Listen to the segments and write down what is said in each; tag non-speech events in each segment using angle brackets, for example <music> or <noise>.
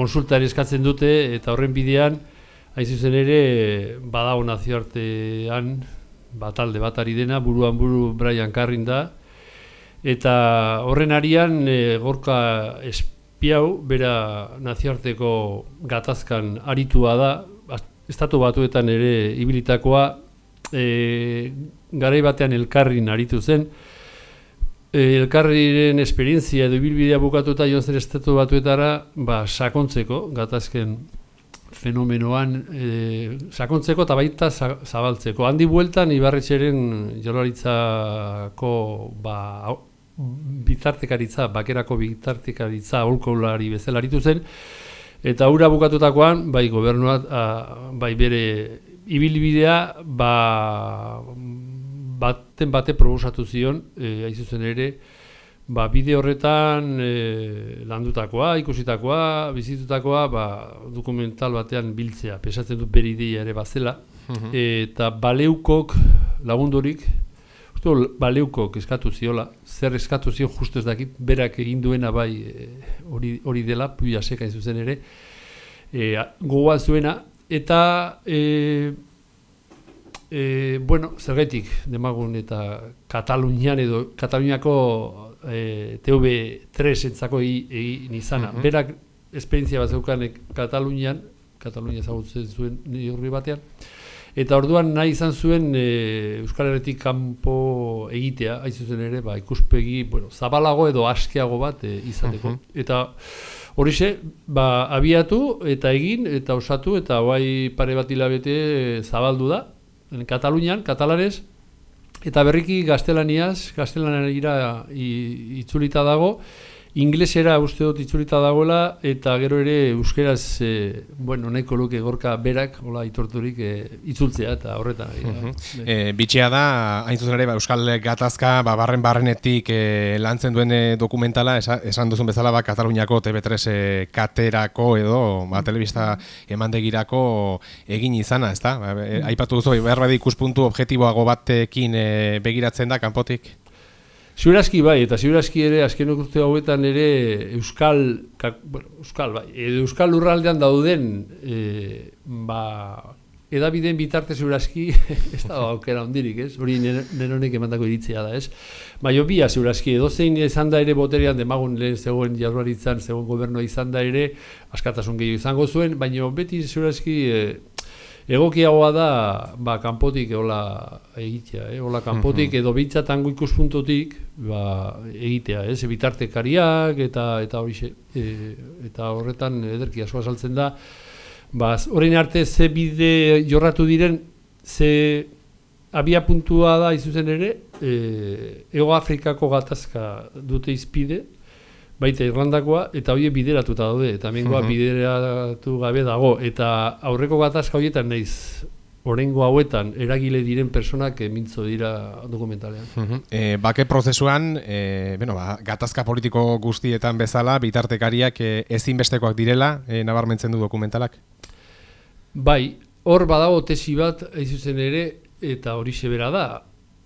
konsultari eskatzen dute eta horren bidean hain zuzen ere badago nazioartean batalde bat ari dena, buruan buru Brian Carrin da, eta horren arian e, gorka espiau, bera nazioarteko gatazkan aritua da, estatu batuetan ere ibilitakoa, e, garai batean elkarrin aritu zen, elkarriren esperientzia edo ibilbidea bukatuta joan zen estatu batuetara, ba, sakontzeko gatazken fenomenoan e, sakontzeko eta baita zabaltzeko. Handi bueltan Ibarretxeren jolaritzako ba, bitartekaritza, bakerako bitartekaritza holkoulari bezala aritu zen, eta hura bukatutakoan, bai gobernuat, bai bere ibilbidea, ba, baten bate probosatu zion, e, aizuzen ere, ba, bide horretan e, landutakoa, ikusitakoa, bizitutakoa, ba, dokumental batean biltzea, pesatzen dut beri ere bazela, mhm. eta baleukok lagundurik, uste baleukok eskatu ziola, zer eskatu zion justu ez dakit, berak egin duena bai e, hori, hori dela, puia seka zuzen ere, e, gogoa zuena, eta e, e, bueno, zergaitik demagun eta Katalunian edo Kataluniako e, TV3 entzako egin izana. Mm Berak esperientzia bat zeukan Katalunian, Katalunia zagutzen zuen nirri batean, eta orduan nahi izan zuen e, Euskal Herretik kanpo egitea, hain zuzen ere, ba, ikuspegi bueno, zabalago edo askeago bat e, izateko. Eta horixe, ba, abiatu eta egin, eta osatu, eta bai pare bat hilabete zabaldu da, Katalunian, katalanez, Eta berriki gaztelaniaz, gaztelanera itzulita dago, inglesera uste dut itzulita dagoela eta gero ere euskeraz e, bueno, nahiko luke gorka berak hola itorturik e, itzultzea eta horretan. Uh e, bitxea da, hain zuzen ere, ba, Euskal Gatazka ba, barren barrenetik e, lantzen duen dokumentala, esan duzun bezala ba, Kataluniako TV3 e, katerako edo ba, telebista emandegirako egin izana, ez? Ba, e, aipatu duzu, behar ikuspuntu objektiboago batekin e, begiratzen da, kanpotik? Ziurazki bai, eta ziurazki ere, azken urte hauetan ere, Euskal, bueno, Euskal, bai, Euskal lurraldean dauden, e, ba, edabideen bitarte ziurazki, <laughs> ez da aukera ondirik, ez? Hori neronek emandako iritzea da, ez? Ba, jo bia ziurazki, edo zein izan da ere boterean demagun lehen zegoen jarruaritzan, zegoen gobernoa izan da ere, askatasun gehiago izango zuen, baina beti ziurazki, e, egokiagoa da ba, kanpotik hola egitea, eh? hola kanpotik edo bitza tango ikuspuntotik ba, egitea, ez, bitartekariak eta eta hori e, eta horretan ederki asko azaltzen da. Ba, horrein arte ze bide jorratu diren ze abia puntua da izuzen ere e, Ego Afrikako gatazka dute izpide baita Irlandakoa, eta horiek bideratuta daude, eta mengoa bideratu gabe dago, eta aurreko gatazka horietan naiz, orengo hauetan eragile diren personak mintzo dira dokumentalean. Uh bake prozesuan, e, bueno, ba, gatazka politiko guztietan bezala, bitartekariak e, ezinbestekoak direla, e, nabarmentzen du dokumentalak? Bai, hor badago tesi bat, zuzen ere, eta hori sebera da,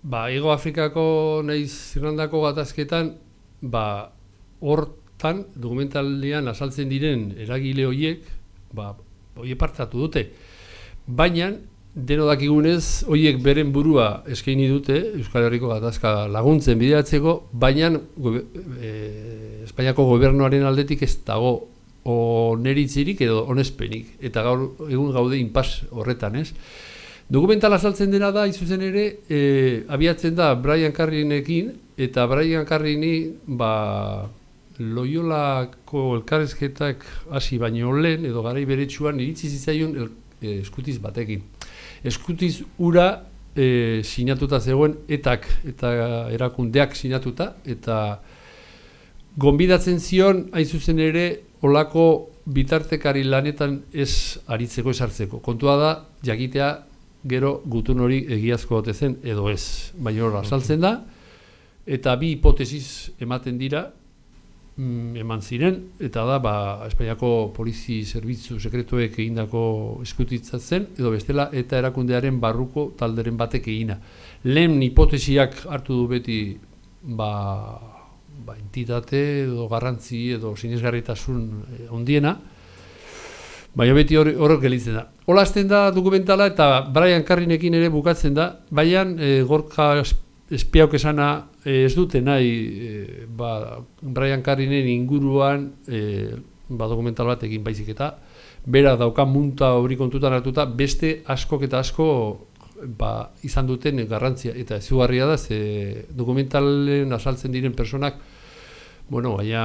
ba, Ego Afrikako naiz Irlandako gatazketan, ba, hortan dokumentalian azaltzen diren eragile horiek, ba, horiek partatu dute. Baina, deno dakigunez, horiek beren burua eskaini dute, Euskal Herriko gatazka laguntzen bideatzeko, baina e, Espainiako gobernuaren aldetik ez dago oneritzirik edo onespenik, eta gaur egun gaude inpas horretan, ez? Dokumental azaltzen dena da, izuzen ere, e, abiatzen da Brian Carrinekin, eta Brian Carrini, ba, Loiolako elkarrezketak hasi baino lehen, edo garai beretsuan iritsi zitzaion eh, eskutiz batekin. Eskutiz ura e, sinatuta zegoen etak eta erakundeak sinatuta, eta gonbidatzen zion, hain zuzen ere, olako bitartekari lanetan ez aritzeko esartzeko. Kontua da, jakitea gero gutun hori egiazko gote zen, edo ez. Baina hori saltzen da, eta bi hipotesis ematen dira, mm, eman ziren, eta da, ba, Espainiako polizi zerbitzu sekretuek egindako eskutitzatzen, edo bestela, eta erakundearen barruko talderen batek egina. Lehen hipotesiak hartu du beti, ba, ba entitate, edo garrantzi, edo sinesgarritasun eh, ondiena, Baina beti hor, horrek gelitzen da. Hola azten da dokumentala eta Brian Carrinekin ere bukatzen da, baina e, gorka espiauk esana ez dute nahi e, ba, Brian Carrinen inguruan e, ba, dokumental bat egin baizik eta bera dauka munta hori kontutan hartuta beste askok eta asko ba, izan duten garrantzia. Eta ezugarria da ze dokumentalen asaltzen diren personak bueno, baina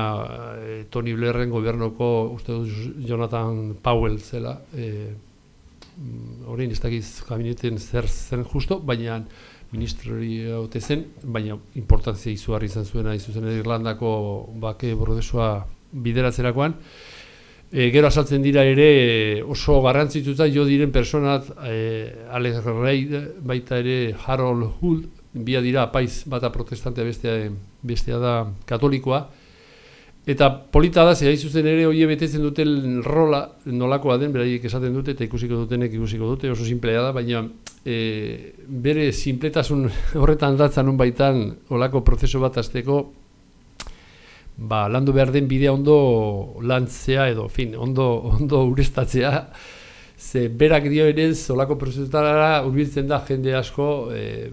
e, Tony Blairren gobernoko uste dut Jonathan Powell zela e, horrein ez dakiz kabineten zer zen justo, baina ministrori haute zen, baina importantzia izugarri izan zuena izuzen Irlandako bake brodesua bideratzerakoan, E, gero asaltzen dira ere oso garrantzituta jo diren personat e, Alex Reid baita ere Harold Hull bia dira apaiz bata protestantea bestea, bestea da katolikoa. Eta polita da zehai zuzen ere hoi betetzen duten rola nolakoa den beraiek esaten dute eta ikusiko dutenek ikusiko dute oso simplea da baina e, bere simpletasun <laughs> horretan datzan un baitan olako prozeso bat azteko ba, landu behar den bidea ondo lantzea edo, fin, ondo, <laughs> ondo urestatzea, ze berak dio ere zolako prozesuetara urbiltzen da jende asko e,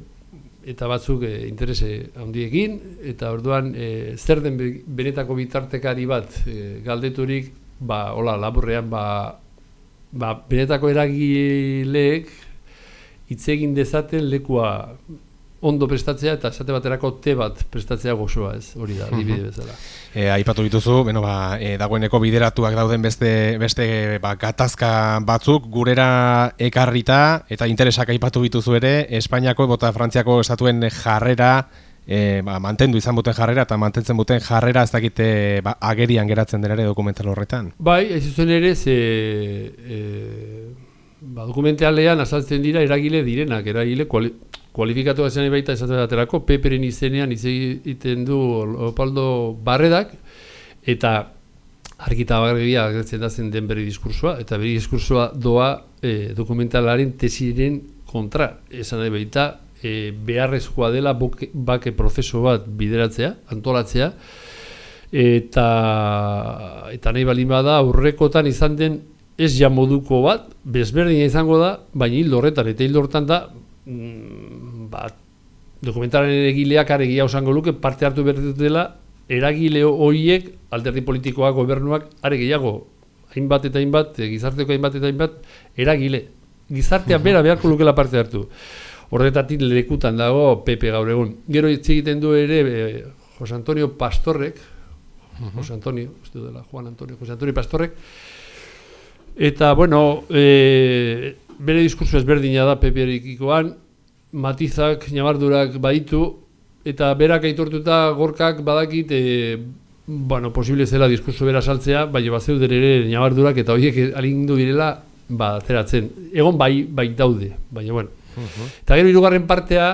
eta batzuk e, interese handiekin, eta orduan e, zer den benetako bitartekari bat e, galdeturik, ba, hola, laburrean, ba, ba, benetako eragileek hitz egin dezaten lekua ondo prestatzea eta esate baterako te bat prestatzea gozoa ez, hori da, dibide bezala. E, aipatu dituzu, bueno, ba, e, dagoeneko bideratuak dauden beste, beste ba, gatazka batzuk, gurera ekarrita, eta interesak aipatu dituzu ere, Espainiako eta Frantziako estatuen jarrera, e, ba, mantendu izan buten jarrera, eta mantentzen buten jarrera ez dakite ba, agerian geratzen denare dokumental horretan. Bai, ez zuzen ere, ze... E, ba, dokumentalean azaltzen dira eragile direnak, eragile kualifikatu zen baita esaten daterako, peperen izenean hitz egiten du Opaldo Barredak, eta argita bagarria agertzen da den beri diskursua, eta beri diskursua doa e, dokumentalaren tesiren kontra, esan nahi baita, e, beharrezkoa dela boke, bake prozeso bat bideratzea, antolatzea, eta eta nahi balin bada aurrekotan izan den ez ja moduko bat, bezberdina izango da, baina hildo horretan, eta hildo horretan da, mm, ba, dokumentaren egileak aregia osango luke parte hartu behar eragile horiek alderdi politikoak gobernuak are gehiago hainbat eta hainbat gizarteko hainbat eta hainbat eragile. Gizartea bera beharko lukela parte hartu. Horretatik lekutan dago Pepe gaur egun. Gero hitz egiten du ere eh, Jose Antonio Pastorrek Jose Antonio, uste dela Juan Antonio Jose Antonio Pastorrek eta bueno e, bere diskurso ezberdina da peperikikoan, matizak, nabardurak baditu, eta berak aitortuta gorkak badakit, e, bueno, posible zela diskurso bera saltzea, baina bat zeuden ere nabardurak eta horiek alindu direla, ba, zeratzen. Egon bai, bai daude, baina bueno. Eta gero irugarren partea,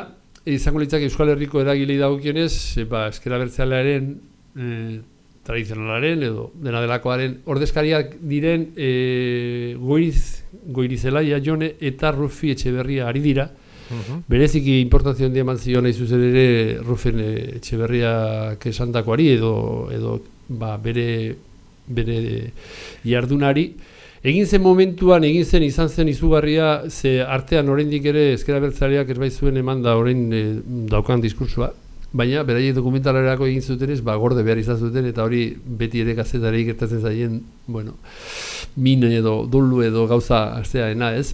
izango litzak Euskal Herriko eragilei dagokionez, e, ba, eskera bertzealearen, e, tradizionalaren edo dena delakoaren ordezkariak diren e, goiriz, goirizelaia jone eta rufi etxeberria ari dira. Uh Bereziki importazio handia eman zion nahi zuzen ere rufen etxeberriak esandakoari edo, edo ba, bere, bere jardunari. Egin zen momentuan, egin zen izan zen izugarria, ze artean oraindik ere ezkera bertzaleak ez zuen eman da orain e, daukan diskursua. Baina, beraiek dokumentalarako egin zuten ez, ba, gorde behar izan zuten, eta hori beti ere gazetari gertatzen zaien, bueno, min edo, dulu edo gauza azteaena ez.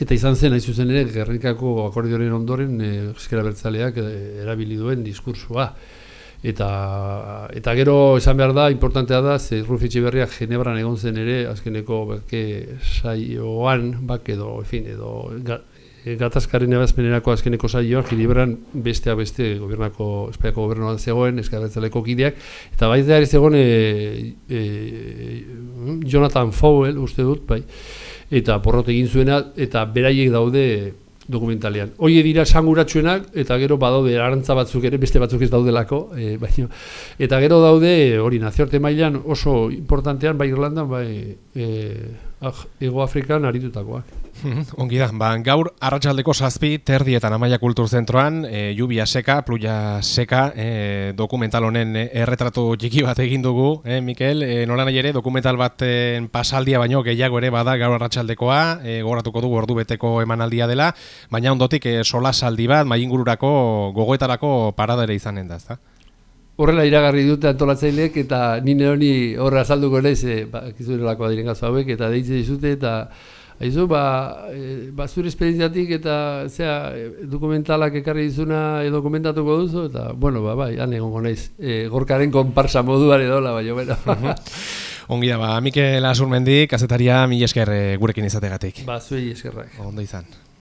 Eta izan zen, hain zuzen ere, gerrikako akordioaren ondoren, e, eskera bertzaleak e, erabili duen diskursua. Eta, eta gero esan behar da, importantea da, ze Rufitxe berriak Genebran egon zen ere, azkeneko beke saioan, bak edo, en fin, edo, e, gatazkaren ebazpenerako azkeneko saioan, Gilibran bestea beste gobernako, Espainiako gobernuan zegoen, eskarretzaleko kideak, eta bai da ere zegoen e, e, Jonathan Fowell, uste dut, bai, eta porrot egin zuena, eta beraiek daude dokumentalean. Hoi dira sanguratsuenak eta gero badaude arantza batzuk ere beste batzuk ez daudelako, e, baina eta gero daude hori nazioarte mailan oso importantean bai Irlandan bai e, Ego Afrikan aritutakoak. <laughs> Ongi da, ba, gaur arratsaldeko zazpi terdietan amaia kulturzentroan, e, jubia seka, pluja seka, e, dokumental honen erretratu txiki bat egin dugu, e, Mikel, e, nola nahi ere, dokumental baten pasaldia baino gehiago ere bada gaur arratsaldekoa, e, goratuko dugu ordu beteko emanaldia dela, baina ondotik e, sola saldi bat, maingururako gogoetarako paradere izanen da, ezta? Horrela iragarri dute antolatzaileek eta nire honi horra azalduko naiz, e, ba, kizunerako adiren gazo hauek, eta deitze dizute, eta haizu, ba, e, ba zure esperientziatik eta zea, e, dokumentalak ekarri dizuna edo komentatuko duzu, eta, bueno, ba, bai, han egongo naiz, e, gorkaren konparsa moduan edo, la, bai, bueno. <laughs> Ongi da, ba, Mikel Asurmendi, kazetaria, mi esker gurekin izategatik. Ba, zuei eskerrak. Ondo izan.